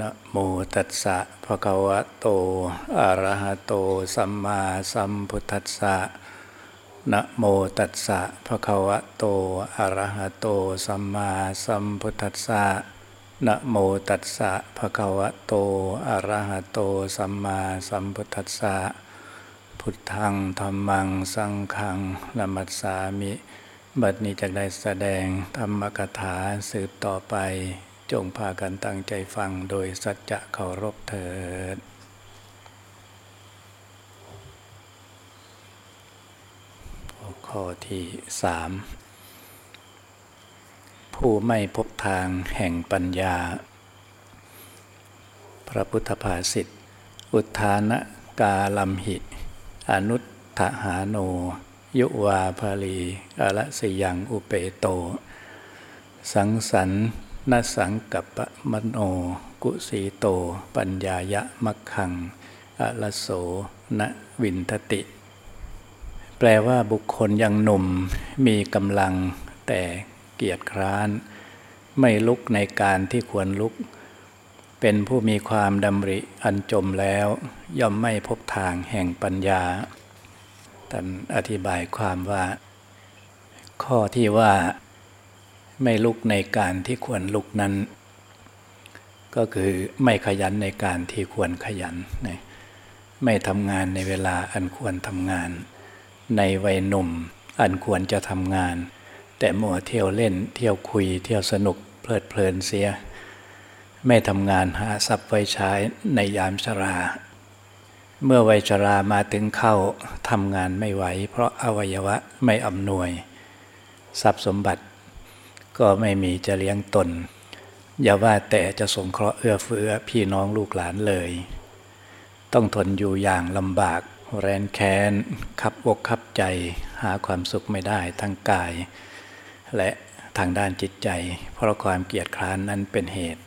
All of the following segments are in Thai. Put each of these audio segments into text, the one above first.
นะโมตัสสะภะคะวะโต อะระหะโต สัมมาสัมพุทธัสสะนะโมตัสสะภะคะวะโต อะระหะโต สัมมาสัมพุทธัสสะนะโมตัสสะภะคะวะโต อะระหะโต สัมมาสัมพุทธัสสะ พุทธังธรรมัง สังฆังนามัสสามิ บัดนี้จะได้แสดงธรรมกถาสืบต่อไป จงพากันตั้งใจฟังโดยสัจจะเคารพเถิดข้อที่สามผู้ไม่พบทางแห่งปัญญา พระพุทธภาษิตอุทานกาลัมหิ อนุตถหาโน ยุวาภาลีอละสยังอุเปโต สังสรร นสังกัปปะมโน กุสีโต ปัญญายะมักขังอละโสนวินทติ แปลว่าบุคคลยังหนุ่มมีกำลังแต่เกียรติคร้าน ไม่ลุกในการที่ควรลุก เป็นผู้มีความดำริอันจมแล้ว ย่อมไม่พบทางแห่งปัญญาท่านอธิบายความว่า ข้อที่ว่า ไม่ลุกในการที่ควรลุกนั้น ก็คือไม่ขยันในการที่ควรขยันไม่ทำงานในเวลาอันควรทำงาน ในวัยหนุ่มอันควรจะทำงาน แต่มัวเที่ยวเล่นเที่ยวคุยเที่ยวสนุกเพลิดเพลินเสีย ไม่ทำงานหาทรัพย์ไว้ใช้ในยามชรา เมื่อวัยชรามาถึงเข้าทำงานไม่ไหว เพราะอวัยวะไม่อำนวย ทรัพย์สมบัติ ก็ไม่มีจะเลี้ยงตน อย่าว่าแต่จะสงเคราะห์เอื้อเฟื้อพี่น้องลูกหลานเลย ต้องทนอยู่อย่างลำบากแรนแค้นขับอกขับใจ หาความสุขไม่ได้ทั้งกาย และทางด้านจิตใจ เพราะความเกียดคร้านนั้นเป็นเหตุ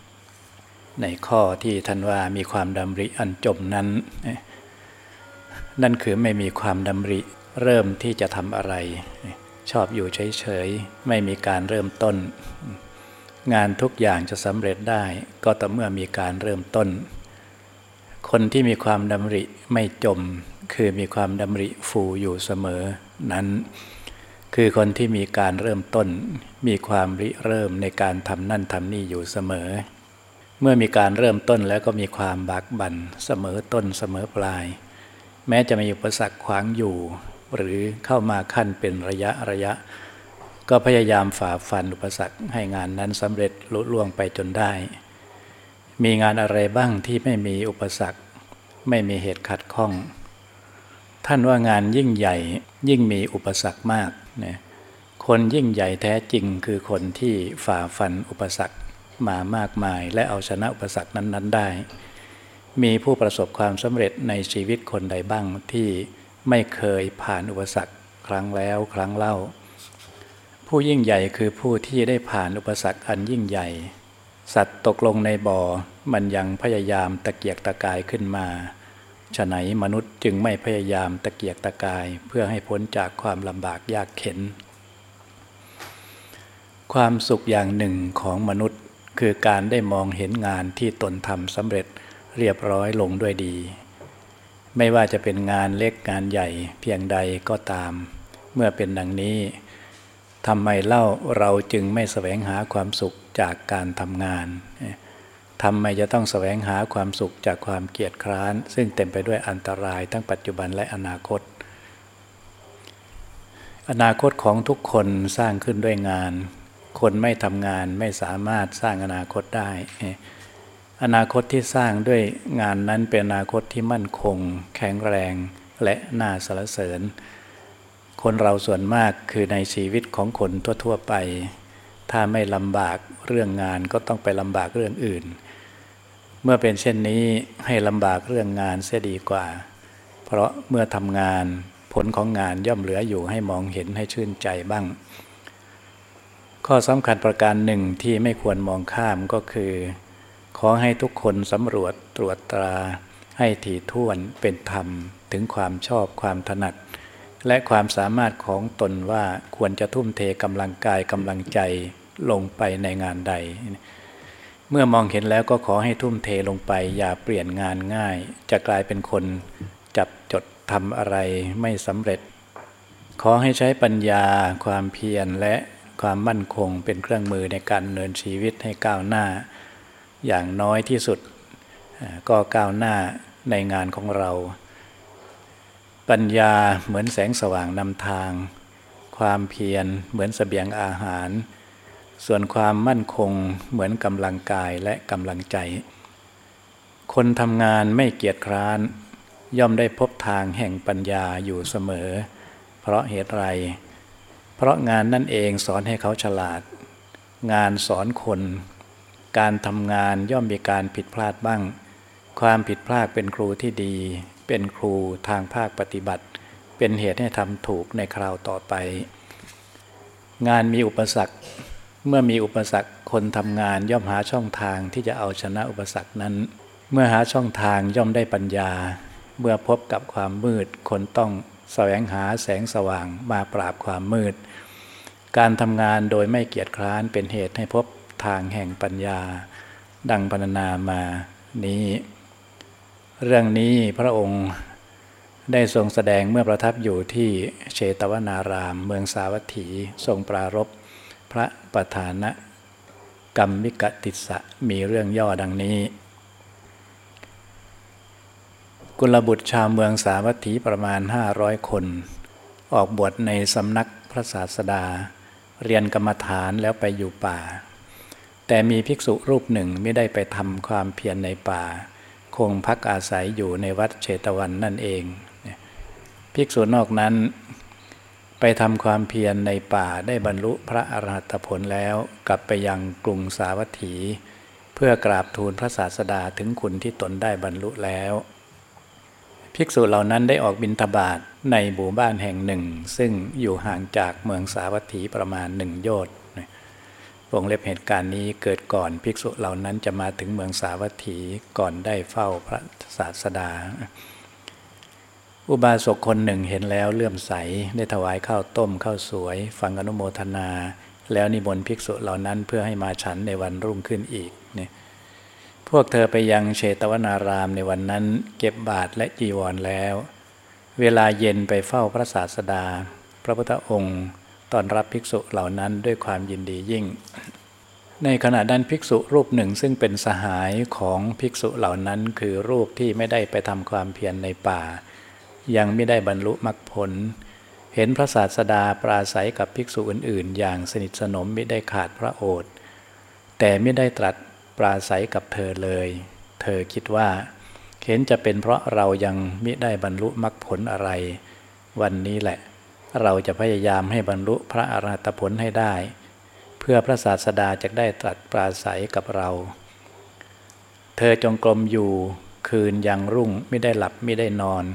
ในข้อที่ท่านว่ามีความดำริอันจมนั้น นั่นคือไม่มีความดำริเริ่มที่จะทำอะไร ชอบอยู่เฉยๆ ไม่มีการเริ่มต้น งานทุกอย่างจะสำเร็จได้ ก็ต่อเมื่อมีการเริ่มต้น คนที่มีความดำริไม่จม คือมีความดำริฟูอยู่เสมอนั้น คือคนที่มีการเริ่มต้น มีความริเริ่มในการทำนั่นทำนี่อยู่เสมอ เมื่อมีการเริ่มต้นแล้วก็มีความบากบั่นเสมอต้นเสมอปลาย แม้จะมีอุปสรรคขวางอยู่ หรือเข้ามาขั้นเป็นระยะระยะ ก็พยายามฝ่าฟันอุปสรรคให้งานนั้นสำเร็จลุล่วงไปจนได้ มีงานอะไรบ้างที่ไม่มีอุปสรรค ไม่มีเหตุขัดข้อง ท่านว่างานยิ่งใหญ่ยิ่งมีอุปสรรคมากนะคนยิ่งใหญ่แท้จริงคือคนที่ฝ่าฟันอุปสรรคมามากมายและเอาชนะอุปสรรคนั้น ๆ ได้ มีผู้ประสบความสำเร็จในชีวิตคนใดบ้างที่ ไม่เคยผ่านอุปสรรคครั้งแล้วครั้งเล่า ผู้ยิ่งใหญ่คือผู้ที่ได้ผ่านอุปสรรคอันยิ่งใหญ่ สัตว์ตกลงในบ่อมันยังพยายามตะเกียกตะกายขึ้นมาฉะไหนมนุษย์จึงไม่พยายามตะเกียกตะกายเพื่อให้พ้นจากความลำบากยากเข็น ความสุขอย่างหนึ่งของมนุษย์คือการได้มองเห็นงานที่ตนทำสำเร็จเรียบร้อยลงด้วยดี ไม่ว่าจะเป็นงานเล็กงานใหญ่เพียงใดก็ตาม เมื่อเป็นดังนี้ทำไมเล่าเราจึงไม่แสวงหาความสุขจากการทำงานทำไมจะต้องแสวงหาความสุขจากความเกียจคร้าน ซึ่งเต็มไปด้วยอันตรายทั้งปัจจุบันและอนาคต อนาคตของทุกคนสร้างขึ้นด้วยงาน คนไม่ทำงานไม่สามารถสร้างอนาคตได้ อนาคตที่สร้างด้วยงานนั้นเป็นอนาคตที่มั่นคง แข็งแรงและน่าสรรเสริญ คนเราส่วนมากคือในชีวิตของคนทั่วๆไป ถ้าไม่ลำบากเรื่องงานก็ต้องไปลำบากเรื่องอื่น เมื่อเป็นเช่นนี้ให้ลำบากเรื่องงานเสียดีกว่า เพราะเมื่อทำงานผลของงานย่อมเหลืออยู่ให้มองเห็นให้ชื่นใจบ้าง ข้อสำคัญประการหนึ่งที่ไม่ควรมองข้ามก็คือ ขอให้ทุกคนสำรวจตรวจตราให้ถี่ถ้วนเป็นธรรมถึงความชอบความถนัด และความสามารถของตนว่าควรจะทุ่มเทกำลังกายกำลังใจลงไปในงานใด เมื่อมองเห็นแล้วก็ขอให้ทุ่มเทลงไป อย่าเปลี่ยนงานง่าย จะกลายเป็นคนจับจดทำอะไรไม่สำเร็จ ขอให้ใช้ปัญญา ความเพียรและความมั่นคงเป็นเครื่องมือในการเนินชีวิตให้ก้าวหน้า อย่างน้อยที่สุดก็ก้าวหน้าในงานของเรา ปัญญาเหมือนแสงสว่างนำทาง ความเพียรเหมือนสเสบียงอาหาร ส่วนความมั่นคงเหมือนกำลังกายและกำลังใจ คนทำงานไม่เกียจคร้าน ย่อมได้พบทางแห่งปัญญาอยู่เสมอ เพราะเหตุไร เพราะงานนั่นเองสอนให้เขาฉลาด งานสอนคน การทำงานย่อมมีการผิดพลาดบ้าง ความผิดพลาดเป็นครูที่ดี เป็นครูทางภาคปฏิบัติ เป็นเหตุให้ทำถูกในคราวต่อไป งานมีอุปสรรค เมื่อมีอุปสรรคคนทำงานย่อมหาช่องทางที่จะเอาชนะอุปสรรคนั้น เมื่อหาช่องทางย่อมได้ปัญญา เมื่อพบกับความมืด คนต้องแสวงหาแสงสว่างมาปราบความมืด การทำงานโดยไม่เกียจคร้านเป็นเหตุให้พบ ทางแห่งปัญญา ดังพรรณนามานี้ เรื่องนี้พระองค์ได้ทรงแสดงเมื่อประทับอยู่ที่เชตวนาราม เมืองสาวัตถีทรงปรารบพระประธานะกรรมิกติสะมีเรื่องย่อดังนี้ กุลบุตรชาวเมืองสาวัตถีประมาณ 500 คน ออกบวชในสำนักพระศาสดา เรียนกรรมฐานแล้วไปอยู่ป่า แต่มีภิกษุรูปหนึ่งไม่ได้ไปทำความเพียรในป่า คงพักอาศัยอยู่ในวัดเชตวันนั่นเอง ภิกษุนอกนั้น ไปทำความเพียรในป่าได้บรรลุพระอรหัตผลแล้วกลับไปยังกรุงสาวัตถี เพื่อกราบทูลพระศาสดาถึงคุณที่ตนได้บรรลุแล้ว ภิกษุเหล่านั้นได้ออกบินทบาทในหมู่บ้านแห่งหนึ่ง ซึ่งอยู่ห่างจากเมืองสาวัตถีประมาณหนึ่งโยชน์ วงเล็บเหตุการณ์นี้เกิดก่อนภิกษุเหล่านั้นจะมาถึงเมืองสาวัตถีก่อนได้เฝ้าพระศาสดา อุบาสกคนหนึ่งเห็นแล้วเลื่อมใสได้ถวายข้าวต้มข้าวสวย ฟังอนุโมทนา แล้วนิมนต์ภิกษุเหล่านั้นเพื่อให้มาฉันในวันรุ่งขึ้นอีกเนี่ยพวกเธอไปยังเชตวนารามในวันนั้น เก็บบาทและจีวรแล้ว เวลาเย็นไปเฝ้าพระศาสดา พระพุทธองค์ ตอนรับภิกษุเหล่านั้นด้วยความยินดียิ่ง ในขณะนั้นภิกษุรูปหนึ่งซึ่งเป็นสหายของภิกษุเหล่านั้น คือรูปที่ไม่ได้ไปทำความเพียรในป่า ยังไม่ได้บรรลุมรรคผล เห็นพระศาสดาปราศัยกับภิกษุอื่น ๆ อย่างสนิทสนมไม่ได้ขาดพระโอษฐ์แต่ไม่ได้ตรัสปราศัยกับเธอเลย เธอคิดว่าเห็นจะเป็นเพราะเรายังไม่ได้บรรลุมรรคผลอะไร วันนี้แหละ เราจะพยายามให้บรรลุพระอรหัตผลให้ได้ เพื่อพระศาสดาจะได้ตรัสปราศัยกับเรา เธอจงกรมอยู่คืนยังรุ่งไม่ได้หลับไม่ได้นอน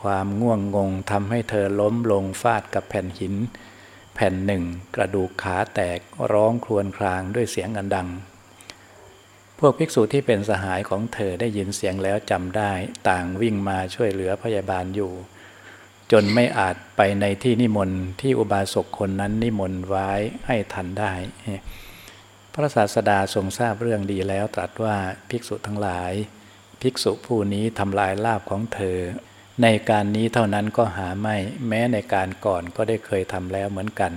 ความง่วงงงทำให้เธอล้มลงฟาดกับแผ่นหิน แผ่นหนึ่งกระดูกขาแตกร้องครวญครางด้วยเสียงอันดัง พวกภิกษุที่เป็นสหายของเธอได้ยินเสียงแล้วจำได้ ต่างวิ่งมาช่วยเหลือพยาบาลอยู่ จนไม่อาจไปในที่นิมนต์ที่อุบาสกคนนั้นนิมนต์ไว้ให้ทันได้ พระศาสดาทรงทราบเรื่องดีแล้วตรัสว่าภิกษุทั้งหลาย ภิกษุผู้นี้ทำลายลาบของเธอ ในการนี้เท่านั้นก็หาไม่ แม้ในการก่อนก็ได้เคยทำแล้วเหมือนกัน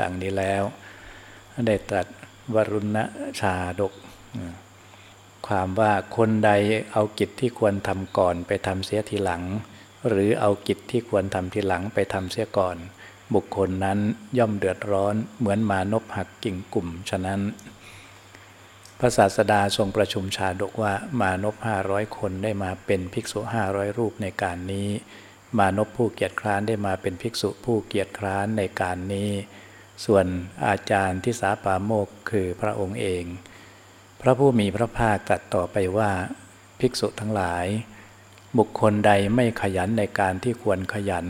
ดังนี้แล้ว ได้ตรัสวรุณชาดก ความว่าคนใดเอากิจที่ควรทำก่อนไปทำเสียทีหลัง หรือเอากิจที่ควรทำทีหลังไปทำเสียก่อน บุคคลนั้นย่อมเดือดร้อนเหมือนมานพหักกิ่งกลุ่มฉะนั้น พระศาสดาทรงประชุมชาดกว่ามานพห้าร้อยคนได้มาเป็นภิกษุห้าร้อยรูปในการนี้ มานพผู้เกียรติคร้านได้มาเป็นภิกษุผู้เกียรติคร้านในการนี้ ส่วนอาจารย์ที่สาปาโมกคือพระองค์เอง พระผู้มีพระภาคตรัสต่อไปว่า ภิกษุทั้งหลาย บุคคลใดไม่ขยันในการที่ควรขยัน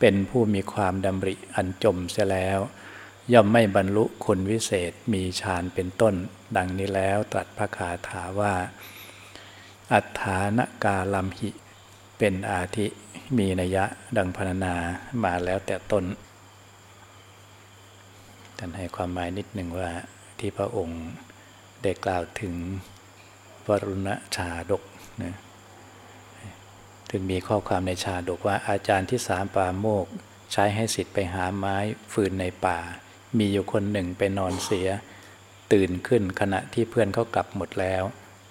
เป็นผู้มีความดำริอันจมเสียแล้ว ย่อมไม่บรรลุคุณวิเศษมีฌานเป็นต้น ดังนี้แล้วตรัสพระคาถาว่า อัฏฐานกาลัมหิ เป็นอาทิมีนัยะดังพรรณนามาแล้วแต่ต้นท่านให้ความหมายนิดหนึ่งว่าที่พระองค์ได้กล่าวถึงวรุณชาดกนะ ถึงมีข้อความในชาดกว่าอาจารย์ที่สามปาโมก ใช้ให้สิทธิ์ไปหาไม้ฟืนในป่า มีอยู่คนหนึ่งไปนอนเสีย ตื่นขึ้นขณะที่เพื่อนเขากลับหมดแล้ว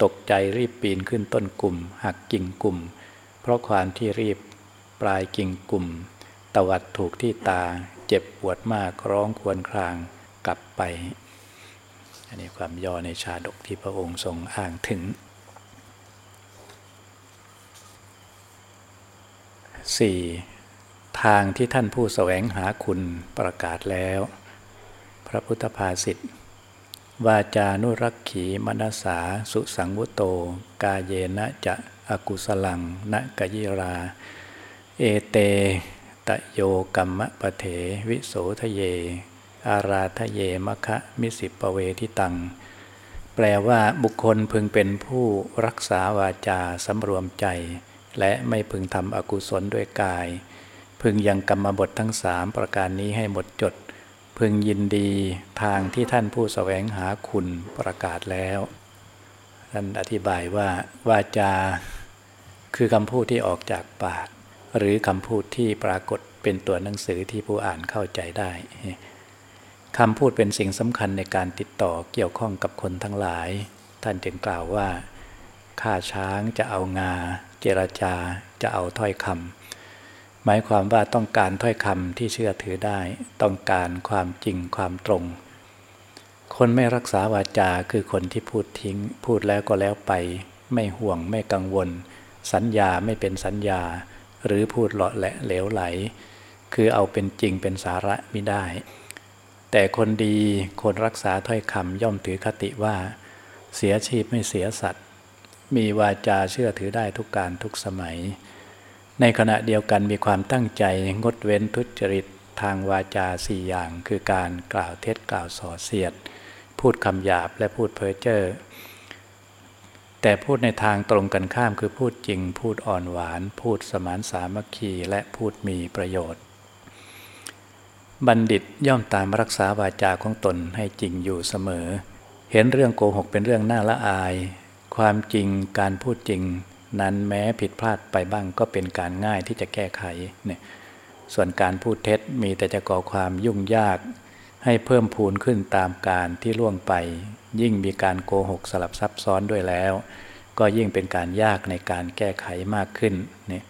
ตกใจรีบปีนขึ้นต้นกลุ่ม หักกิ่งกลุ่ม เพราะความที่รีบปลายกิ่งกลุ่ม ตวัดถูกที่ตา เจ็บปวดมากร้องครวญครางกลับไป อันนี้ความย่อในชาดกที่พระองค์ทรงอ้างถึง 4. ทางที่ท่านผู้แสวงหาคุณประกาศแล้ว พระพุทธภาษิตวาจานุรักขีมนสาสุสังวุโต กาเยนะจะอกุสลังนะกยิรา เอเตตะโยกัมมะปะเถวิโสทะเย อาราทะเยมะคะมิสิปเวทิตัง แปลว่าบุคคลพึงเป็นผู้รักษาวาจาสำรวมใจ และไม่พึงทำอกุศลด้วยกาย พึงยังกรรมบททั้งสามประการนี้ให้หมดจด พึงยินดีทางที่ท่านผู้สแสวงหาคุณประกาศแล้ว ท่านอธิบายว่าวาจา คือคำพูดที่ออกจากปาก หรือคำพูดที่ปรากฏเป็นตัวหนังสือที่ผู้อ่านเข้าใจได้คำพูดเป็นสิ่งสำคัญในการติดต่อเกี่ยวข้องกับคนทั้งหลาย ท่านจึงกล่าวว่าข้าช้างจะเอางา เจรจาจะเอาถ้อยคำหมายความว่าต้องการถ้อยคำที่เชื่อถือได้ ต้องการความจริงความตรง คนไม่รักษาวาจาคือคนที่พูดทิ้ง พูดแล้วก็แล้วไป ไม่ห่วงไม่กังวล สัญญาไม่เป็นสัญญา หรือพูดเลาะและเหลวไหล คือเอาเป็นจริงเป็นสาระไม่ได้ แต่คนดีคนรักษาถ้อยคำย่อมถือคติว่า เสียชีพไม่เสียสัตว์ มีวาจาเชื่อถือได้ทุกการทุกสมัย ในขณะเดียวกันมีความตั้งใจงดเว้นทุจริตทางวาจาสี่อย่าง คือการกล่าวเท็จกล่าวส่อเสียด พูดคำหยาบและพูดเพ้อเจ้อแต่พูดในทางตรงกันข้ามคือพูดจริง พูดอ่อนหวาน พูดสมานสามัคคีและพูดมีประโยชน์ บัณฑิตย่อมตามรักษาวาจาของตนให้จริงอยู่เสมอ เห็นเรื่องโกหกเป็นเรื่องน่าละอาย ความจริงการพูดจริงนั้นแม้ผิดพลาดไปบ้างก็เป็นการง่ายที่จะแก้ไขเนี่ยส่วนการพูดเท็จมีแต่จะก่อความยุ่งยาก ให้เพิ่มพูนขึ้นตามการที่ล่วงไป ยิ่งมีการโกหกสลับซับซ้อนด้วยแล้ว ก็ยิ่งเป็นการยากในการแก้ไขมากขึ้นเนี่ย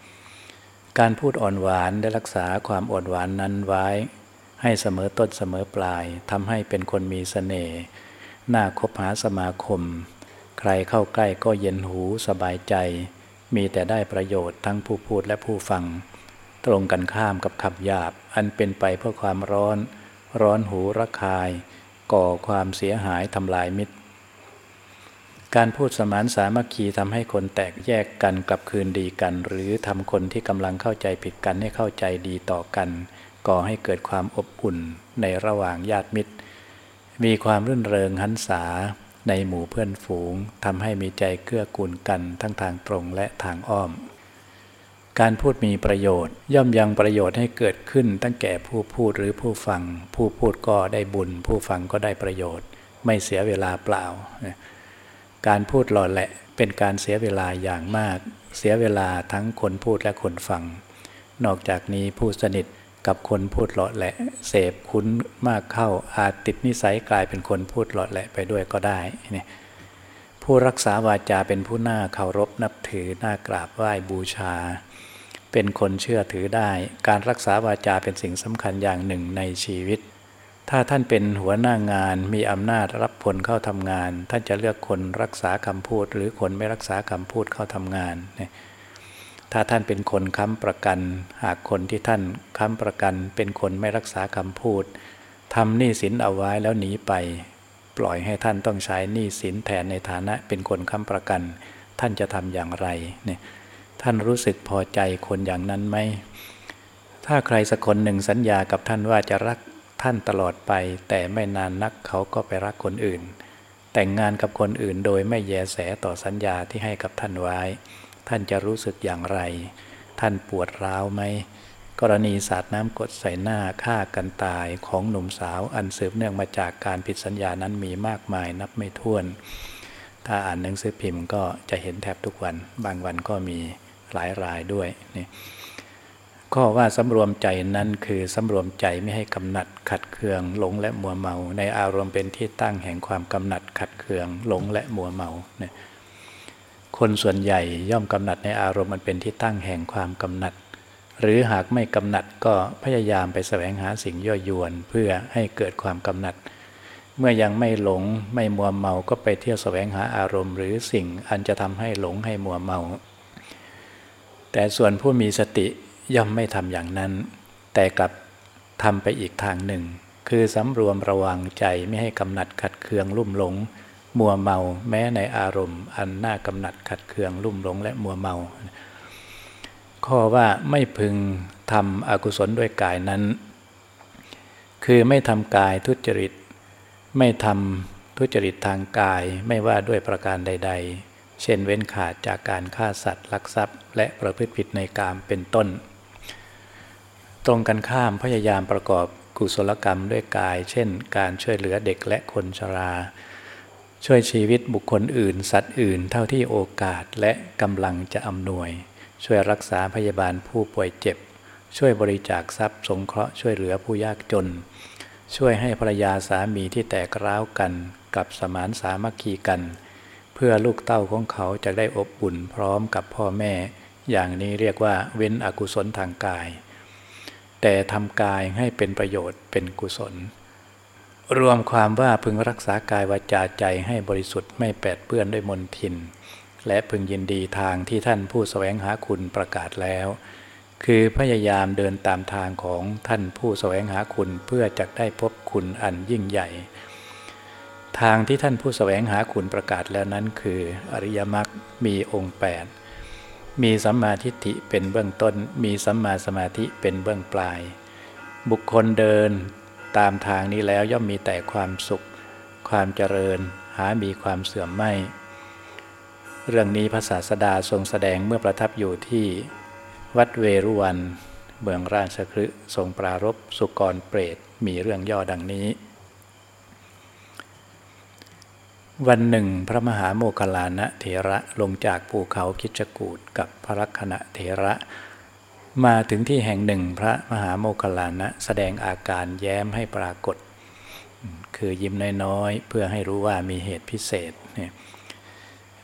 การพูดอ่อนหวานได้รักษาความอ่อนหวานนั้นไว้ ให้เสมอต้นเสมอปลายทำให้เป็นคนมีสเสน่ห์น่าคบหาสมาคม ใครเข้าใกล้ก็เย็นหูสบายใจ มีแต่ได้ประโยชน์ทั้งผู้พูดและผู้ฟัง ตรงกันข้ามกับขับหยาบ อันเป็นไปเพื่อความร้อน ร้อนหูระคาย ก่อความเสียหายทำลายมิตร การพูดสมานสามัคคีทำให้คนแตกแยกกันกลับคืนดีกัน หรือทำคนที่กำลังเข้าใจผิดกันให้เข้าใจดีต่อกัน ก่อให้เกิดความอบอุ่นในระหว่างญาติมิตร มีความรื่นเริงหันษา ในหมู่เพื่อนฝูงทำให้มีใจเกื้อกูลกันทั้งทางตรงและทางอ้อม การพูดมีประโยชน์ ย่อมยังประโยชน์ให้เกิดขึ้นตั้งแก่ผู้พูดหรือผู้ฟัง ผู้พูดก็ได้บุญ ผู้ฟังก็ได้ประโยชน์ ไม่เสียเวลาเปล่า การพูดหล่อแหละเป็นการเสียเวลาอย่างมาก เสียเวลาทั้งคนพูดและคนฟัง นอกจากนี้ผู้สนิท กับคนพูดหลอดแหละ เสพคุ้นมากเข้าอาจติดนิสัยกลายเป็นคนพูดหลอดแหละไปด้วยก็ได้นี่ผู้รักษาวาจาเป็นผู้น่าเคารพนับถือน่ากราบไหว้บูชา เป็นคนเชื่อถือได้ การรักษาวาจาเป็นสิ่งสำคัญอย่างหนึ่งในชีวิต ถ้าท่านเป็นหัวหน้างานมีอำนาจรับผลเข้าทำงาน ท่านจะเลือกคนรักษาคำพูด หรือคนไม่รักษาคำพูดเข้าทำงานเนี่ย ถ้าท่านเป็นคนค้ำประกัน หากคนที่ท่านค้ำประกัน เป็นคนไม่รักษาคำพูดทำหนี้สินเอาไว้แล้วหนีไป ปล่อยให้ท่านต้องใช้หนี้สินแทนในฐานะเป็นคนค้ำประกัน ท่านจะทำอย่างไรเนี่ยท่านรู้สึกพอใจคนอย่างนั้นไหมถ้าใครสักคนหนึ่งสัญญากับท่านว่าจะรักท่านตลอดไป แต่ไม่นานนักเขาก็ไปรักคนอื่น แต่งงานกับคนอื่นโดยไม่แยแสต่อสัญญาที่ให้กับท่านไว้ ท่านจะรู้สึกอย่างไร ท่านปวดร้าวไหมกรณีสาดน้ำกดใส่หน้าฆ่ากันตายของหนุ่มสาวอันสืบเนื่องมาจากการผิดสัญญานั้นมีมากมายนับไม่ถ้วน ถ้าอ่านหนังสือพิมพ์ก็จะเห็นแทบทุกวัน บางวันก็มีหลายรายด้วยนี่ข้อว่าสำรวมใจนั้นคือสำรวมใจไม่ให้กำหนัดขัดเคืองหลงและมัวเมา ในอารมณ์เป็นที่ตั้งแห่งความกำหนัดขัดเคืองหลงและมัวเมาเนี่ย คนส่วนใหญ่ย่อมกำหนัดในอารมณ์มันเป็นที่ตั้งแห่งความกำหนัด หรือหากไม่กำหนัดก็พยายามไปแสวงหาสิ่งย่อยวนเพื่อให้เกิดความกำหนัด เมื่อยังไม่หลงไม่มัวเมาก็ไปเที่ยวแสวงหาอารมณ์ หรือสิ่งอันจะทำให้หลงให้มัวเมา แต่ส่วนผู้มีสติย่อมไม่ทำอย่างนั้น แต่กลับทำไปอีกทางหนึ่ง คือสำรวมระวังใจไม่ให้กำหนัดขัดเคืองลุ่มหลง มัวเมาแม้ในอารมณ์ อันน่ากำหนัดขัดเคืองลุ่มหลงและมัวเมา ข้อว่าไม่พึงทำอกุศลด้วยกายนั้น คือไม่ทำกายทุจริต ไม่ทำทุจริตทางกายไม่ว่าด้วยประการใด ๆ เช่นเว้นขาดจากการฆ่าสัตว์ลักทรัพย์ และประพฤติผิดในกามเป็นต้น ตรงกันข้ามพยายามประกอบกุศลกรรมด้วยกาย เช่น การช่วยเหลือเด็กและคนชรา ช่วยชีวิตบุคคลอื่น สัตว์อื่น เท่าที่โอกาสและกำลังจะอำนวย ช่วยรักษาพยาบาลผู้ป่วยเจ็บ ช่วยบริจาคทรัพย์ สงเคราะห์ช่วยเหลือผู้ยากจน ช่วยให้ภรรยาสามีที่แตกร้าวกันกับสมานสามัคคีกัน เพื่อลูกเต้าของเขาจะได้อบอุ่นพร้อมกับพ่อแม่ อย่างนี้เรียกว่าเว้นอกุศลทางกาย แต่ทำกายให้เป็นประโยชน์เป็นกุศล รวมความว่าพึงรักษากายวาจาใจให้บริสุทธิ์ไม่แปดเปื้อนด้วยมนทิน และพึงยินดีทางที่ท่านผู้สแสวงหาคุณประกาศแล้ว คือพยายามเดินตามทางของท่านผู้สแสวงหาคุณเพื่อจะได้พบคุณอันยิ่งใหญ่ ทางที่ท่านผู้สแสวงหาคุณประกาศแล้วนั้นคือ อริยมรรคมีองค์แปดมีสัมมาทิฏฐิเป็นเบื้องต้น มีสัมมาสมาธิเป็นเบื้องปลาย บุคคลเดิน ตามทางนี้แล้วย่อมมีแต่ความสุข ความเจริญ หามีความเสื่อมไม่ เรื่องนี้พระศาสดาทรงแสดงเมื่อประทับอยู่ที่วัดเวรุวันเมืองราชคฤห์ทรงปรารบสุกรเปรตมีเรื่องย่อดังนี้ วันหนึ่ง พระมหาโมคลานะเถระลงจากภูเขาคิจกูดกับพระลักษณะเถระ มาถึงที่แห่งหนึ่งพระมหาโมคลานะ แสดงอาการแย้มให้ปรากฏ คือยิ้มน้อยๆ เพื่อให้รู้ว่ามีเหตุพิเศษเนี่ย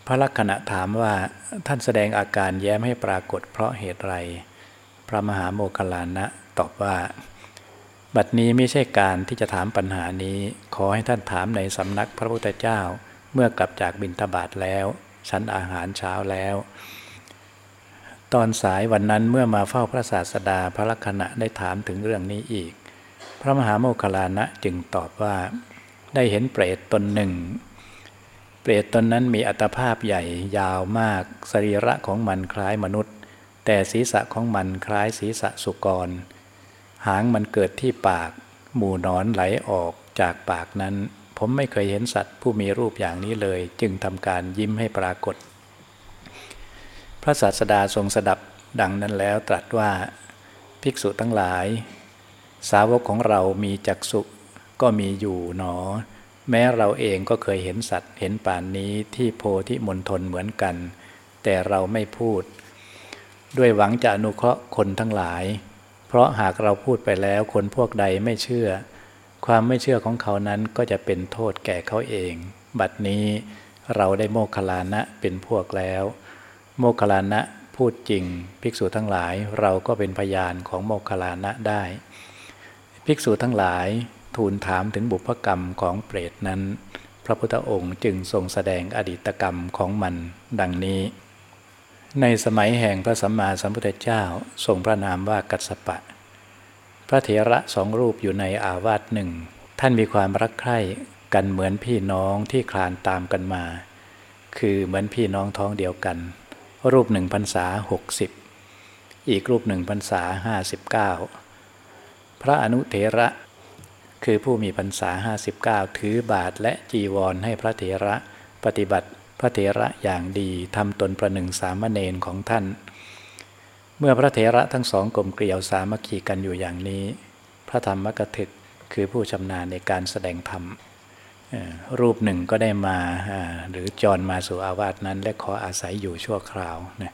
พระลักษณะถามว่าท่านแสดงอาการแย้มให้ปรากฏ เพราะเหตุไร พระมหาโมคลานะตอบว่า บัดนี้ไม่ใช่การที่จะถามปัญหานี้ ขอให้ท่านถามในสำนักพระพุทธเจ้า เมื่อกลับจากบินทบาทแล้ว ฉันอาหารเช้าแล้ว ตอนสายวันนั้นเมื่อมาเฝ้าพระศาสดาพระลักษณะได้ถามถึงเรื่องนี้อีก พระมหาโมคคลานะจึงตอบว่า ได้เห็นเปรตตนหนึ่ง เปรตตนนั้นมีอัตภาพใหญ่ยาวมาก สรีระของมันคล้ายมนุษย์ แต่ศีรษะของมันคล้ายศีรษะสุกร หางมันเกิดที่ปาก หมู่นอนไหลออกจากปากนั้น ผมไม่เคยเห็นสัตว์ผู้มีรูปอย่างนี้เลย จึงทำการยิ้มให้ปรากฏ ระศาสดาทรงสดับดังนั้นแล้วตรัสว่าภิกษุทั้งหลาย สาวกของเรามีจักสุก็มีอยู่หนอ แม้เราเองก็เคยเห็นสัตว์เห็นป่านนี้ที่โพธิมณฑลเหมือนกัน แต่เราไม่พูด ด้วยหวังจะอนุเคราะห์คนทั้งหลาย เพราะหากเราพูดไปแล้วคนพวกใดไม่เชื่อ ความไม่เชื่อของเขานั้นก็จะเป็นโทษแก่เขาเอง บัดนี้เราได้โมคลานะเป็นพวกแล้ว โมคคลานะพูดจริง ภิกษุทั้งหลายเราก็เป็นพยานของโมคคลานะได้ ภิกษุทั้งหลายทูลถามถึงบุพกรรมของเปรตนั้น พระพุทธองค์จึงทรงแสดงอดีตกรรมของมันดังนี้ ในสมัยแห่งพระสัมมาสัมพุทธเจ้าทรงพระนามว่ากัสปะ พระเถระสองรูปอยู่ในอาวาสหนึ่ง ท่านมีความรักใคร่กันเหมือนพี่น้องที่คลานตามกันมา คือเหมือนพี่น้องท้องเดียวกัน รูปหนึ่งพรรษาหกสิบอีกรูปหนึ่งพรรษาห้าสิบเก้าพระอนุเถระคือผู้มีพรรษาห้าสิบเก้าถือบาทและจีวรให้พระเถระปฏิบัติพระเถระอย่างดีทำตนประหนึ่งสามเณรของท่าน เมื่อพระเถระทั้งสองกลมเกลียวสามัคคีกันอยู่อย่างนี้ พระธรรมกถึกคือผู้ชำนาญในการแสดงธรรม รูปหนึ่งก็ได้มาหรือจรมาสู่อาวาสนั้น และขออาศัยอยู่ชั่วคราวนะ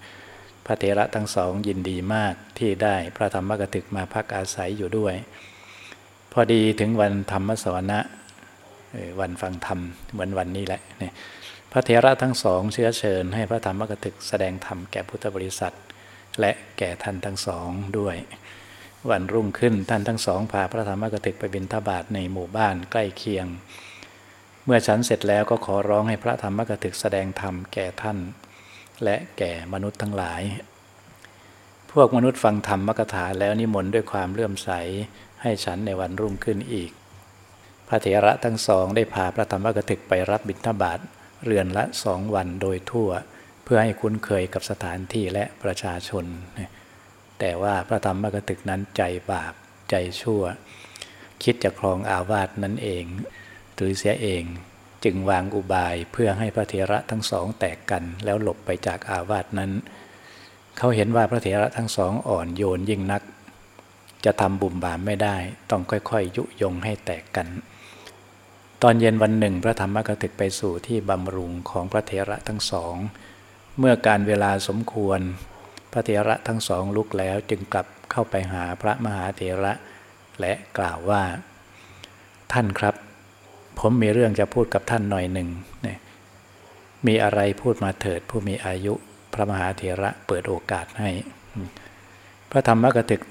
พระเถระทั้งสองยินดีมากที่ได้พระธรรมกถึกมาพักอาศัยอยู่ด้วย พอดีถึงวันธรรมสวนะวันฟังธรรมเหมือนวันนี้แหละพระเถระทั้งสองเชื้อเชิญให้พระธรรมกถึกแสดงธรรมแก่พุทธบริษัท และแก่ท่านทั้งสองด้วย วันรุ่งขึ้นท่านทั้งสองพาพระธรรมกถึกไปบิณฑบาตในหมู่บ้านใกล้เคียง เมื่อฉันเสร็จแล้วก็ขอร้องให้พระธรรมกถึกแสดงธรรมแก่ท่าน และแก่มนุษย์ทั้งหลาย พวกมนุษย์ฟังธรรมมกถาแล้วนิมนต์ด้วยความเลื่อมใสให้ฉันในวันรุ่งขึ้นอีก พระเถระทั้งสองได้พาพระธรรมกถึกไปรับบิณฑบาตเรือนละสองวันโดยทั่ว เพื่อให้คุ้นเคยกับสถานที่และประชาชน แต่ว่าพระธรรมกถึกนั้นใจบาปใจชั่ว คิดจะครองอาวาสนั้นเอง หรือเสียเองจึงวางอุบายเพื่อให้พระเถระทั้งสองแตกกันแล้วหลบไปจากอาวาสนั้น เขาเห็นว่าพระเถระทั้งสองอ่อนโยนยิ่งนัก จะทำบุ่มบามไม่ได้ต้องค่อยๆยุยงให้แตกกัน ตอนเย็นวันหนึ่งพระธรรมกถึกไปสู่ที่บำรุงของพระเถระทั้งสอง เมื่อการเวลาสมควร พระเถระทั้งสองลุกแล้วจึงกลับเข้าไปหาพระมหาเถระ และกล่าวว่า ท่านครับ ผมมีเรื่องจะพูดกับท่านหน่อยหนึ่งเนี่ยมีอะไรพูดมาเถิดผู้มีอายุพระมหาเถระเปิดโอกาสให้ พระธรรมกถึก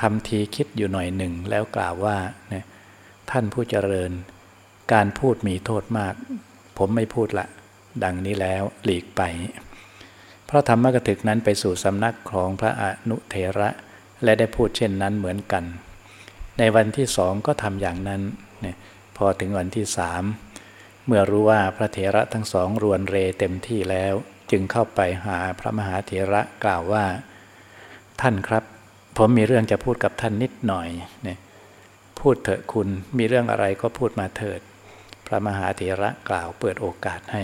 ทำทีคิดอยู่หน่อยหนึ่งแล้วกล่าวว่าเนี่ยท่านผู้เจริญ การพูดมีโทษมาก ผมไม่พูดละ ดังนี้แล้วหลีกไป พระธรรมกถึกนั้นไปสู่สำนักของพระอนุเทระและได้พูดเช่นนั้นเหมือนกัน ในวันที่สองก็ทำอย่างนั้นเนี่ย พอถึงวันที่สามเมื่อรู้ว่าพระเถระทั้งสองรวนเรเต็มที่แล้ว จึงเข้าไปหาพระมหาเถระกล่าวว่า ท่านครับ ผมมีเรื่องจะพูดกับท่านนิดหน่อยเนี่ยพูดเถอะคุณมีเรื่องอะไรก็พูดมาเถิด พระมหาเถระกล่าวเปิดโอกาสให้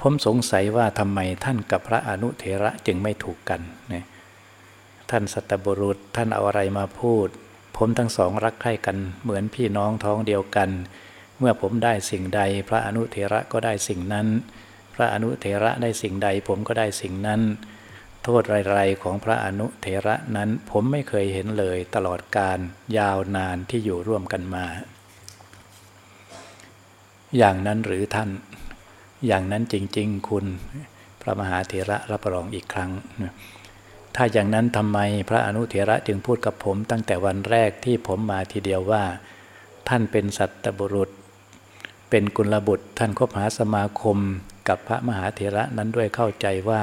ผมสงสัยว่าทำไมท่านกับพระอนุเถระจึงไม่ถูกกันเนี่ยท่านสัตบุรุษท่านเอาอะไรมาพูด ผมทั้งสองรักใคร่กันเหมือนพี่น้องท้องเดียวกัน เมื่อผมได้สิ่งใด พระอนุเถระก็ได้สิ่งนั้น พระอนุเถระได้สิ่งใด ผมก็ได้สิ่งนั้น โทษไรๆของพระอนุเถระนั้นผมไม่เคยเห็นเลยตลอดการยาวนานที่อยู่ร่วมกันมา อย่างนั้นหรือท่าน อย่างนั้นจริง ๆ คุณ พระมหาเถระรับรองอีกครั้ง ถ้าอย่างนั้นทำไมพระอนุเถระจึงพูดกับผมตั้งแต่วันแรกที่ผมมาทีเดียวว่า ท่านเป็นสัตบุรุษ เป็นกุลบุตรท่านคบหาสมาคมกับพระมหาเถระนั้นด้วยเข้าใจว่า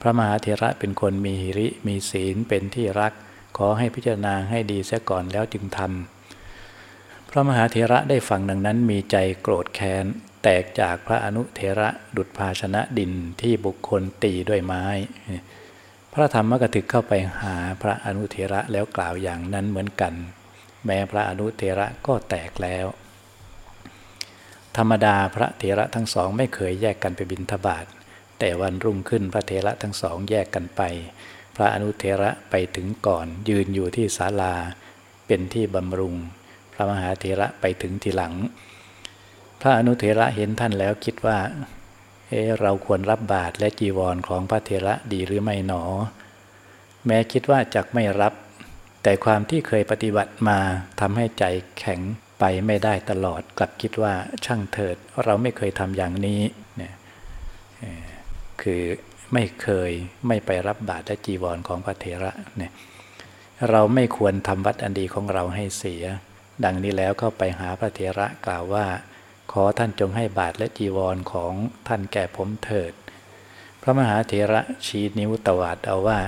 พระมหาเถระเป็นคนมีหิริมีศีลเป็นที่รัก ขอให้พิจารณาให้ดีเสียก่อนแล้วจึงทำพระมหาเถระได้ฟังดังนั้นมีใจโกรธแค้นแตกจากพระอนุเถระดุดภาชนะดินที่บุคคลตีด้วยไม้ พระธรรมกถึกเข้าไปหาพระอนุเถระแล้วกล่าวอย่างนั้นเหมือนกัน แม้พระอนุเถระก็แตกแล้ว ธรรมดาพระเถระทั้งสองไม่เคยแยกกันไปบิณฑบาตแต่วันรุ่งขึ้นพระเถระทั้งสองแยกกันไป พระอนุเถระไปถึงก่อนยืนอยู่ที่ศาลา เป็นที่บำรุง พระมหาเถระไปถึงทีหลัง พระอนุเถระเห็นท่านแล้วคิดว่า เอเราควรรับบาตรและจีวรของพระเถระดีหรือไม่หนอ แม้คิดว่าจักไม่รับ แต่ความที่เคยปฏิบัติมาทำให้ใจแข็งไปไม่ได้ตลอดกลับคิดว่าช่างเถิดเราไม่เคยทำอย่างนี้เนี่ยคือไม่เคยไม่ไปรับบาตรและจีวรของพระเถระเนี่ยเราไม่ควรทำวัดอันดีของเราให้เสีย ดังนี้แล้วเข้าไปหาพระเถระกล่าวว่า อท่านจงให้บาทและจีวรของท่านแก่ผมเถิด พระมหาเถระชี้นิ้วตวาดเอาว่า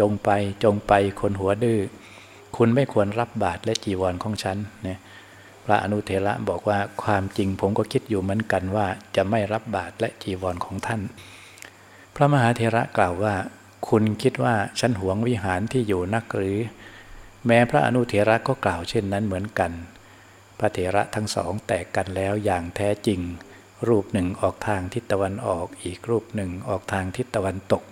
จงไปจงไปคนหัวดื้อคุณไม่ควรรับบาทและจีวรของฉันเนี่ยพระอนุเถระบอกว่าความจริงผมก็คิดอยู่เหมือนกันว่าจะไม่รับบาทและจีวรของท่าน พระมหาเถระกล่าวว่า คุณคิดว่าฉันหวงวิหารที่อยู่นักหรือ แม้พระอนุเถระก็กล่าวเช่นนั้นเหมือนกัน พระเถระทั้งสองแตกกันแล้วอย่างแท้จริง รูปหนึ่งออกทางทิศตะวันออกอีกรูปหนึ่งออกทางทิศตะวันตก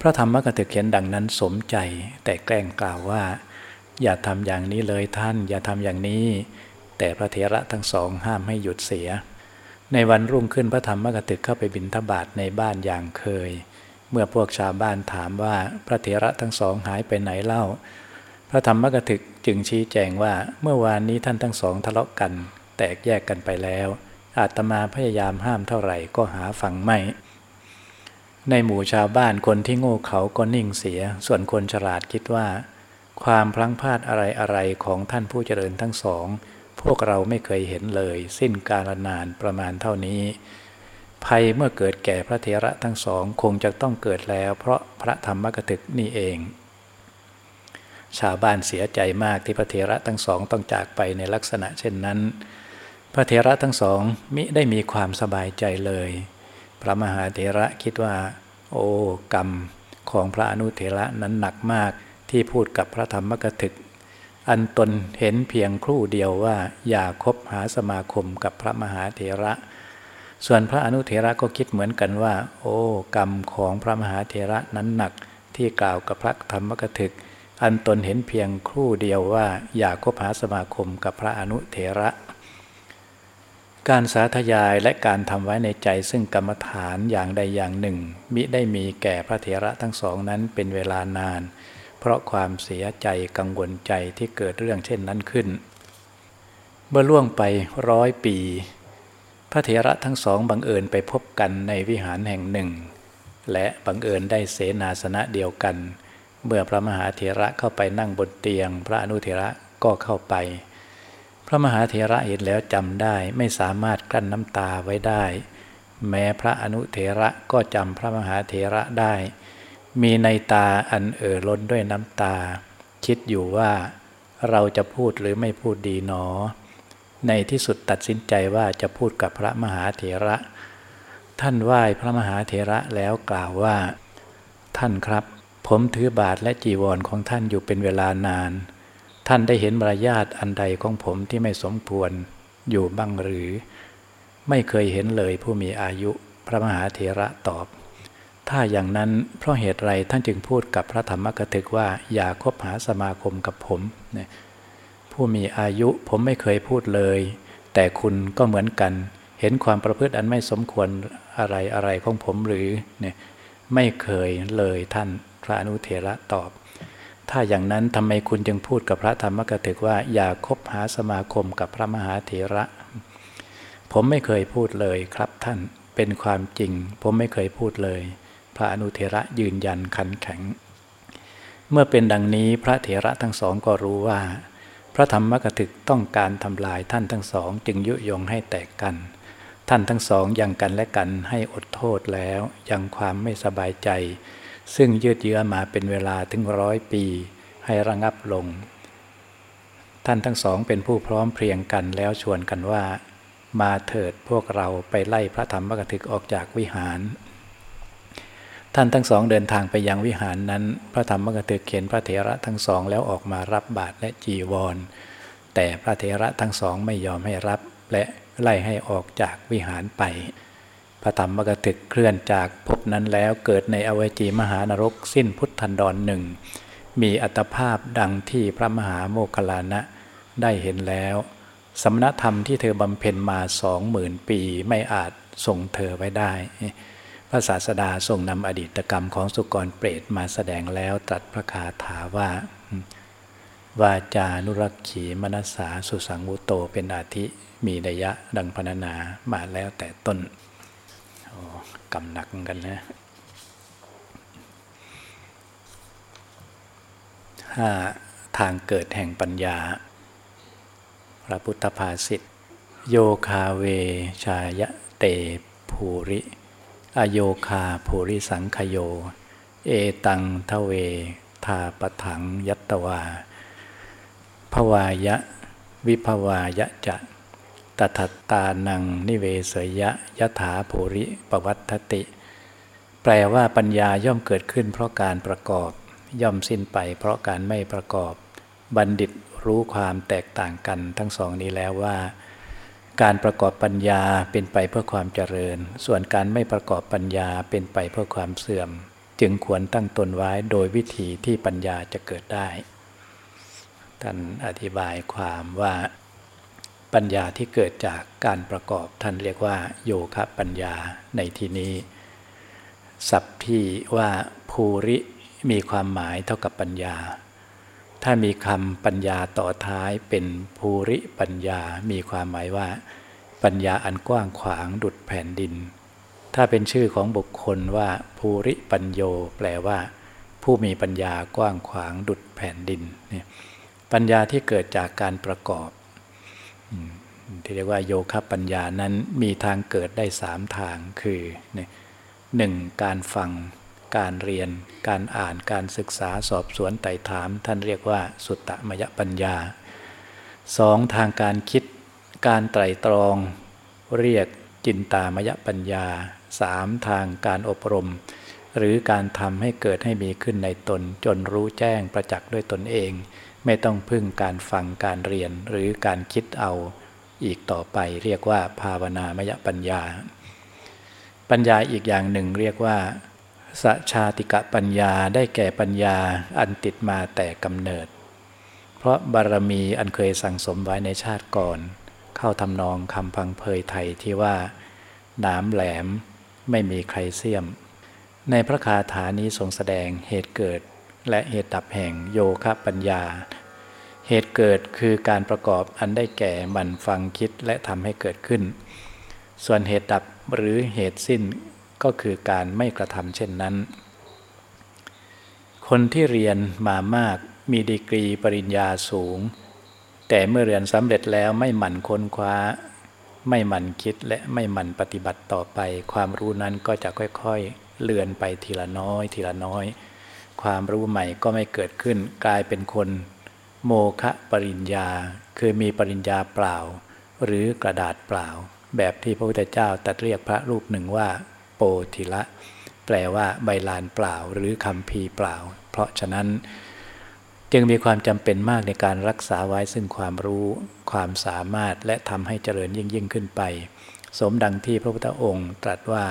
พระธรรมกถึกเขียนดังนั้นสมใจ แต่แกล้งกล่าวว่า อย่าทำอย่างนี้เลยท่าน อย่าทำอย่างนี้ แต่พระเถระทั้งสองห้ามให้หยุดเสีย ในวันรุ่งขึ้นพระธรรมกถึกเข้าไปบิณฑบาตในบ้านอย่างเคย เมื่อพวกชาวบ้านถามว่าพระเถระทั้งสองหายไปไหนเล่า พระธรรมกถึกจึงชี้แจงว่าเมื่อวานนี้ท่านทั้งสองทะเลาะกัน แตกแยกกันไปแล้ว อาตมาพยายามห้ามเท่าไหร่ก็หาฟังไม่ ในหมู่ชาวบ้านคนที่โง่เขาก็นิ่งเสีย ส่วนคนฉลาดคิดว่า ความพลังพลาดอะไรอะไรของท่านผู้เจริญทั้งสอง พวกเราไม่เคยเห็นเลย สิ้นกาลนานประมาณเท่านี้ ภัยเมื่อเกิดแก่พระเถระทั้งสองคงจะต้องเกิดแล้ว เพราะพระธรรมกถึกนี่เอง ชาวบ้านเสียใจมากที่พระเถระทั้งสองต้องจากไปในลักษณะเช่นนั้น พระเถระทั้งสองมิได้มีความสบายใจเลย พระมหาเถระคิดว่า โอ้กรรมของพระอนุเถระนั้นหนักมากที่พูดกับพระธรรมกถึก อันตนเห็นเพียงครู่เดียวว่า อย่าคบหาสมาคมกับพระมหาเถระ ส่วนพระอนุเถระก็คิดเหมือนกันว่า โอ้กรรมของพระมหาเถระนั้นหนักที่กล่าวกับพระธรรมกถึก อันตนเห็นเพียงครู่เดียวว่าอย่าคบหาสมาคมกับพระอนุเถระ การสาธยายและการทำไว้ในใจซึ่งกรรมฐานอย่างใดอย่างหนึ่ง มิได้มีแก่พระเถระทั้งสองนั้นเป็นเวลานาน เพราะความเสียใจกังวลใจที่เกิดเรื่องเช่นนั้นขึ้น เมื่อล่วงไปร้อยปี พระเถระทั้งสองบังเอิญไปพบกันในวิหารแห่งหนึ่ง และบังเอิญได้เสนาสนะเดียวกัน เมื่อพระมหาเถระเข้าไปนั่งบนเตียง พระอนุเถระก็เข้าไป พระมหาเถระเห็นแล้วจำได้ไม่สามารถกลั้นน้ำตาไว้ได้ แม้พระอนุเถระก็จำพระมหาเถระได้ มีในตาอันเอ่อล้นด้วยน้ำตา คิดอยู่ว่าเราจะพูดหรือไม่พูดดีหนอ ในที่สุดตัดสินใจว่าจะพูดกับพระมหาเถระ ท่านไหว้พระมหาเถระแล้วกล่าวว่า ท่านครับ ผมถือบาทและจีวรของท่านอยู่เป็นเวลานาน ท่านได้เห็นมารยาทอันใดของผมที่ไม่สมควรอยู่บ้างหรือ ไม่เคยเห็นเลยผู้มีอายุพระมหาเถระตอบ ถ้าอย่างนั้นเพราะเหตุไรท่านจึงพูดกับพระธรรมกถึกว่าอย่าคบหาสมาคมกับผมเนี่ยผู้มีอายุผมไม่เคยพูดเลย แต่คุณก็เหมือนกัน เห็นความประพฤติอันไม่สมควรอะไรอะไรของผมหรือเนี่ยไม่เคยเลยท่าน พระอนุเถระตอบ ถ้าอย่างนั้นทำไมคุณจึงพูดกับพระธรรมกถึกว่า อย่าคบหาสมาคมกับพระมหาเถระ ผมไม่เคยพูดเลยครับท่านเป็นความจริง ผมไม่เคยพูดเลย พระอนุเถระยืนยันขันแข็ง เมื่อเป็นดังนี้พระเถระทั้งสองก็รู้ว่า พระธรรมกถึกต้องการทำลายท่านทั้งสองจึงยุยงให้แตกกัน ท่านทั้งสองยังกันและกันให้อดโทษแล้ว ยังความไม่สบายใจ ซึ่งยืดเยื้อมาเป็นเวลาถึงร้อยปีให้ระงับลง ท่านทั้งสองเป็นผู้พร้อมเพรียงกันแล้วชวนกันว่า มาเถิดพวกเราไปไล่พระธรรมกถึกออกจากวิหาร ท่านทั้งสองเดินทางไปยังวิหารนั้น พระธรรมกถึกเขียนพระเถระทั้งสองแล้วออกมารับบาตรและจีวร แต่พระเถระทั้งสองไม่ยอมให้รับและไล่ให้ออกจากวิหารไป ระธรรมกถึกเคลื่อนจากภพนั้นแล้วเกิดในอเวจีมหานรกสิ้นพุทธันดรหนึ่งมีอัตภาพดังที่พระมหาโมคคลานะได้เห็นแล้ว สมณธรรมที่เธอบำเพ็ญมาสองหมื่นปีไม่อาจส่งเธอไว้ได้ พระศาสดาทรงนำอดีตกรรมของสุกรเปรตมาแสดงแล้วตรัสพระคาถาว่า วาจานุรักขีมนัสสาสุสังวุโตเป็นอาทิมีนัยยะดังพรรณนามาแล้วแต่ต้น กำหนักกันนะห้าทางเกิดแห่งปัญญา พระพุทธภาษิต โยคาเวชายะเตภูริ อโยคาภูริสังคโย เอตังทเวทาปถังยัตตวาภวายะ วิภวายะจะ ตถตานังนิเวสยะยะถาภูริปวัตติ แปลว่าปัญญาย่อมเกิดขึ้นเพราะการประกอบ ย่อมสิ้นไปเพราะการไม่ประกอบ บัณฑิตรู้ความแตกต่างกันทั้งสองนี้แล้วว่า การประกอบปัญญาเป็นไปเพื่อความเจริญ ส่วนการไม่ประกอบปัญญาเป็นไปเพื่อความเสื่อม จึงควรตั้งตนไว้โดยวิธีที่ปัญญาจะเกิดได้ ท่านอธิบายความว่า ปัญญาที่เกิดจากการประกอบท่านเรียกว่า โยคะปัญญาในที่นี้ ศัพท์ที่ว่าภูริมีความหมายเท่ากับปัญญา ถ้ามีคำปัญญาต่อท้ายเป็นภูริปัญญา มีความหมายว่า ปัญญาอันกว้างขวางดุดแผ่นดิน ถ้าเป็นชื่อของบุคคลว่าภูริปัญโย แปลว่า ผู้มีปัญญากว้างขวางดุดแผ่นดินเนี่ยปัญญาที่เกิดจากการประกอบ ที่เรียกว่าโยคะปัญญานั้นมีทางเกิดได้สามทางคือหนึ่งการฟังการเรียน การอ่านการศึกษาสอบสวนไต่ถาม ท่านเรียกว่าสุตตมยปัญญาสองทางการคิดการไตรตรอง เรียกจินตามยปัญญาสามทางการอบรม หรือการทำให้เกิดให้มีขึ้นในตนจนรู้แจ้งประจักษ์ด้วยตนเอง ไม่ต้องพึ่งการฟังการเรียนหรือการคิดเอาอีกต่อไป เรียกว่า ภาวนามยปัญญา ปัญญาอีกอย่างหนึ่งเรียกว่าสัชาติกะปัญญาได้แก่ปัญญาอันติดมาแต่กำเนิด เพราะบารมีอันเคยสั่งสมไว้ในชาติก่อน เข้าทำนองคำพังเพยไทยที่ว่าน้ำแหลมไม่มีใครเสี่ยม ในพระคาถานี้ทรงแสดงเหตุเกิด และเหตุดับแห่งโยคะปัญญา เหตุเกิดคือการประกอบอันได้แก่มันฟังคิดและทำให้เกิดขึ้น ส่วนเหตุดับหรือเหตุสิ้นก็คือการไม่กระทำเช่นนั้น คนที่เรียนมามากมีดีกรีปริญญาสูง แต่เมื่อเรียนสำเร็จแล้วไม่หมั่นค้นคว้า ไม่หมั่นคิดและไม่หมั่นปฏิบัติต่อไป ความรู้นั้นก็จะค่อยๆ เลือนไปทีละน้อย ทีละน้อย ความรู้ใหม่ก็ไม่เกิดขึ้น กลายเป็นคน โมคะปริญญา คือมีปริญญาเปล่า หรือกระดาษเปล่า แบบที่พระพุทธเจ้าตัดเรียกพระรูปหนึ่งว่า โปธิละ แปลว่าใบลานเปล่า หรือคำพีเปล่า เพราะฉะนั้น จึงมีความจำเป็นมากในการรักษาไว้ซึ่งความรู้ ความสามารถและทำให้เจริญยิ่งยิ่งขึ้นไป สมดังที่พระพุทธองค์ตรัสว่า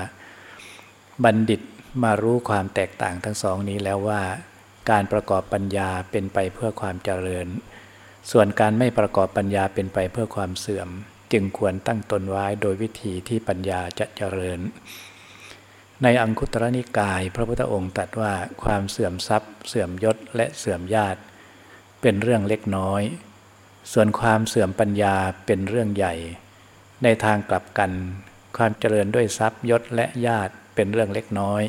บัณฑิต มารู้ความแตกต่างทั้งสองนี้แล้วว่า การประกอบปัญญาเป็นไปเพื่อความเจริญ ส่วนการไม่ประกอบปัญญาเป็นไปเพื่อความเสื่อม จึงควรตั้งตนไว้โดยวิธีที่ปัญญาจะเจริญ ในอังคุตรนิกาย พระพุทธองค์ตรัสว่าความเสื่อมทรัพย์ เสื่อมยศและเสื่อมญาติ เป็นเรื่องเล็กน้อย ส่วนความเสื่อมปัญญาเป็นเรื่องใหญ่ ในทางกลับกัน ความเจริญด้วยทรัพย์ยศและญาติ เป็นเรื่องเล็กน้อย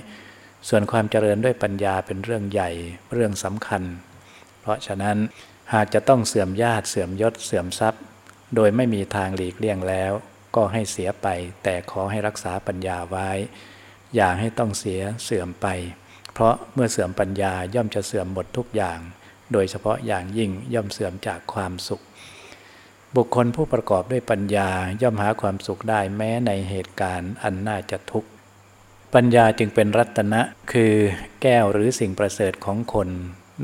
ส่วนความเจริญด้วยปัญญาเป็นเรื่องใหญ่เรื่องสำคัญ เพราะฉะนั้นหากจะต้องเสื่อมญาติเสื่อมยศเสื่อมทรัพย์ โดยไม่มีทางหลีกเลี่ยงแล้ว ก็ให้เสียไป แต่ขอให้รักษาปัญญาไว้ อย่าให้ต้องเสียเสื่อมไป เพราะเมื่อเสื่อมปัญญาย่อมจะเสื่อมหมดทุกอย่าง โดยเฉพาะอย่างยิ่งย่อมเสื่อมจากความสุข บุคคลผู้ประกอบด้วยปัญญาย่อมหาความสุขได้แม้ในเหตุการณ์อันน่าจะทุกข์ ปัญญาจึงเป็นรัตนะคือแก้วหรือสิ่งประเสริฐของคน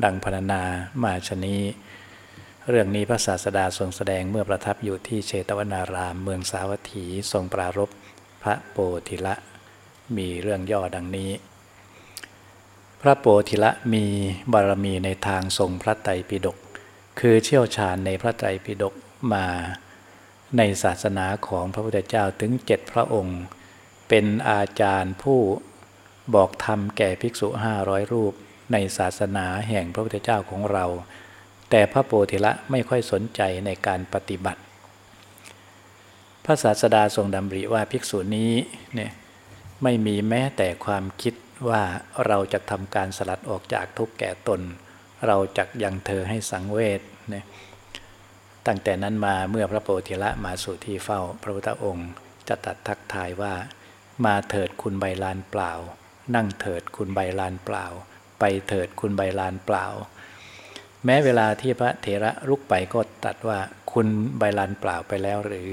ดังพรรณนามาชนีเรื่องนี้พระศาสดาทรงแสดงเมื่อประทับอยู่ที่เชตวนาราม เมืองสาวัตถีทรงปรารบพระโปธิละ มีเรื่องย่อดังนี้ พระโปธิละมีบารมีในทางทรงพระไตรปิฎกคือเชี่ยวชาญในพระไตรปิฎกมาในศาสนาของพระพุทธเจ้าถึงเจ็ดพระองค์ เป็นอาจารย์ผู้บอกธรรมแก่ภิกษุห้าร้อยรูปในศาสนาแห่งพระพุทธเจ้าของเรา แต่พระโปธิละไม่ค่อยสนใจในการปฏิบัติ พระศาสดาทรงดำริว่าภิกษุนี้เนี่ยไม่มีแม้แต่ความคิดว่าเราจะทำการสลัดออกจากทุกแก่ตน เราจะยังเธอให้สังเวชเนี่ยตั้งแต่นั้นมาเมื่อพระโพธิละมาสู่ที่เฝ้าพระพุทธองค์จะตัดทักทายว่า มาเถิดคุณใบลานเปล่า นั่งเถิดคุณใบลานเปล่า ไปเถิดคุณใบลานเปล่า แม้เวลาที่พระเถระลุกไปก็ตัดว่าคุณใบลานเปล่าไปแล้วหรือ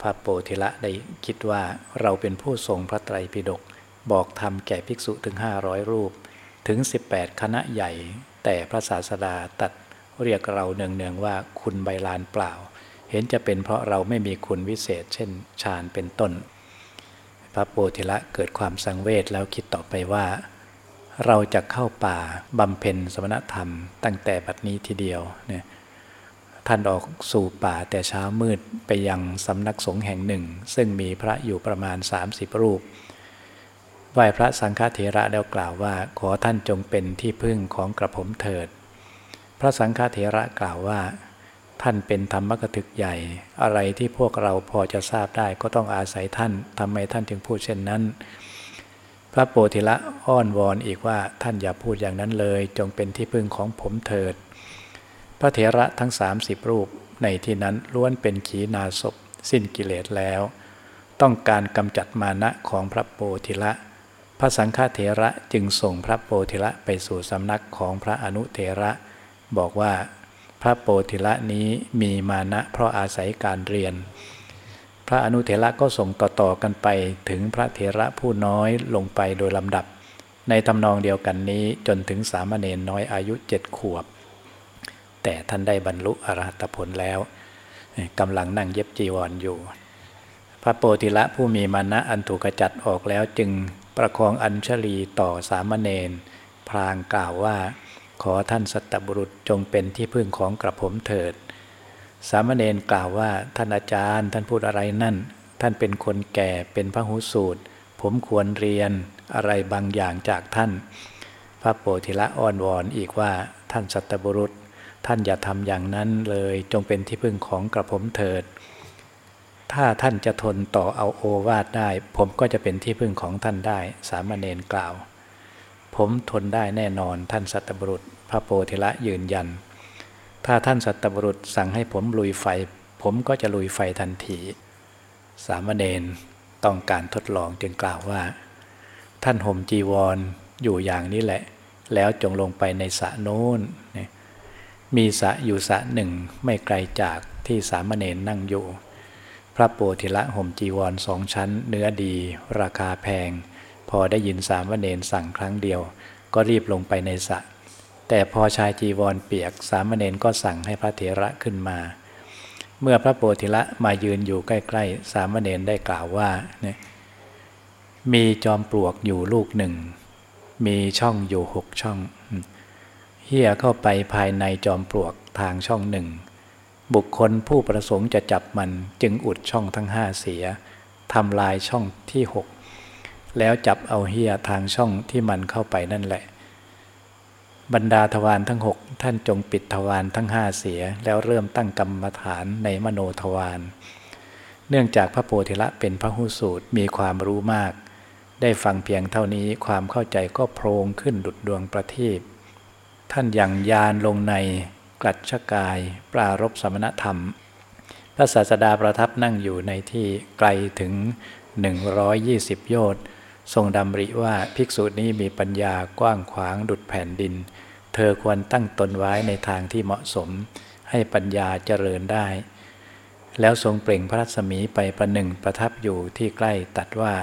พระโปธิละได้คิดว่าเราเป็นผู้ทรงพระไตรปิฎกบอกธรรมแก่ภิกษุถึง 500 รูป ถึง 18 คณะใหญ่ แต่พระศาสดาตัดเรียกเราเนืองๆว่าคุณใบลานเปล่า เห็นจะเป็นเพราะเราไม่มีคุณวิเศษ เช่นฌานเป็นต้น พระโปธิละเกิดความสังเวชแล้วคิดต่อไปว่า เราจะเข้าป่าบำเพ็ญสมณธรรม ตั้งแต่บัดนี้ทีเดียวเนี่ยท่านออกสู่ป่าแต่เช้ามืดไปยังสำนักสงฆ์แห่งหนึ่ง ซึ่งมีพระอยู่ประมาณ 30 รูปไหว้พระสังฆเถระแล้วกล่าวว่า ขอท่านจงเป็นที่พึ่งของกระผมเถิด พระสังฆเถระกล่าวว่า ท่านเป็นธรรมกถึกใหญ่ อะไรที่พวกเราพอจะทราบได้ก็ต้องอาศัยท่านทำไมท่านจึงพูดเช่นนั้น พระโปธิละอ้อนวอนอีกว่าท่านอย่าพูดอย่างนั้นเลย จงเป็นที่พึ่งของผมเถิด พระเถระทั้ง 30 รูปในที่นั้นล้วนเป็นขีนาศพสิ้นกิเลสแล้ว ต้องการกำจัดมานะของพระโปธิละ พระสังฆเถระจึงส่งพระโปธิละไปสู่สำนักของพระอนุเถระ บอกว่า พระโปธิละนี้มีมานะเพราะอาศัยการเรียน พระอนุเถระก็ส่งต่อๆกันไปถึงพระเถระผู้น้อยลงไปโดยลำดับ ในทำนองเดียวกันนี้จนถึงสามเณรน้อยอายุเจ็ดขวบ แต่ท่านได้บรรลุอรหัตผลแล้วกำลังนั่งเย็บจีวรออยู่ พระโปธิละผู้มีมานะอันถูกกระจัดออกแล้วจึงประคองอัญชลีต่อสามเณรพรางกล่าวว่า ขอท่านสัตบุรุษจงเป็นที่พึ่งของกระผมเถิด สามเณรกล่าวว่าท่านอาจารย์ท่านพูดอะไรนั่น ท่านเป็นคนแก่เป็นพระหูสูตร ผมควรเรียนอะไรบางอย่างจากท่าน พระโปธิละอ้อนวอนอีกว่าท่านสัตบุรุษ ท่านอย่าทำอย่างนั้นเลยจงเป็นที่พึ่งของกระผมเถิด ถ้าท่านจะทนต่อเอาโอวาทได้ ผมก็จะเป็นที่พึ่งของท่านได้ สามเณรกล่าว ผมทนได้แน่นอนท่านสัตบุรุษ พระโพธิละยืนยัน ถ้าท่านสัตบุรุษสั่งให้ผมลุยไฟ ผมก็จะลุยไฟทันที สามเณรต้องการทดลองจึงกล่าวว่า ท่านห่มจีวรออยู่อย่างนี้แหละ แล้วจงลงไปในสระโน้น มีสระอยู่สระหนึ่งไม่ไกลจากที่สามเณรนั่งอยู่ พระโปธิละห่มจีวรสองชั้นเนื้อดี ราคาแพง พอได้ยินสามเณรสั่งครั้งเดียว ก็รีบลงไปในสระแต่พอชายจีวรเปียกสามเณรก็สั่งให้พระเถระขึ้นมา เมื่อพระโปธิละมายืนอยู่ใกล้ๆ สามเณรได้กล่าวว่าเนี่ยมีจอมปลวกอยู่ลูกหนึ่ง มีช่องอยู่หกช่องเฮี่ยเข้าไปภายในจอมปลวกทางช่องหนึ่ง บุคคลผู้ประสงค์จะจับมันจึงอุดช่องทั้งห้าเสียทำลายช่องที่หก แล้วจับเอาเฮียทางช่องที่มันเข้าไปนั่นแหละ บรรดาทวารทั้งหกท่านจงปิดทวารทั้งห้าเสีย แล้วเริ่มตั้งกรรมฐานในมโนทวารเนื่องจากพระโพธิละเป็นพระหูสูตรมีความรู้มาก ได้ฟังเพียงเท่านี้ความเข้าใจก็โพรงขึ้นดุดดวงประทีปท่านยังยานลงในกลัดชกาย ปรารบสมณธรรม พระศาสดาประทับนั่งอยู่ในที่ไกลถึง 120 โยชน์ ทรงดำริว่าภิกษุนี้มีปัญญากว้างขวางดุดแผ่นดิน เธอควรตั้งตนไว้ในทางที่เหมาะสม ให้ปัญญาเจริญได้ แล้วทรงเปล่งพระรัศมีไปประหนึ่งประทับอยู่ที่ใกล้ตัดว่า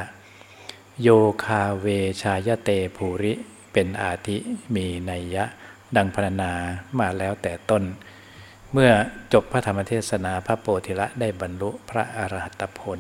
โยคาเวชายเตภูริเป็นอาทิมีนัยยะ ดังพรรณนามาแล้วแต่ต้น เมื่อจบพระธรรมเทศนาพระโปธิละได้บรรลุพระอรหัตผล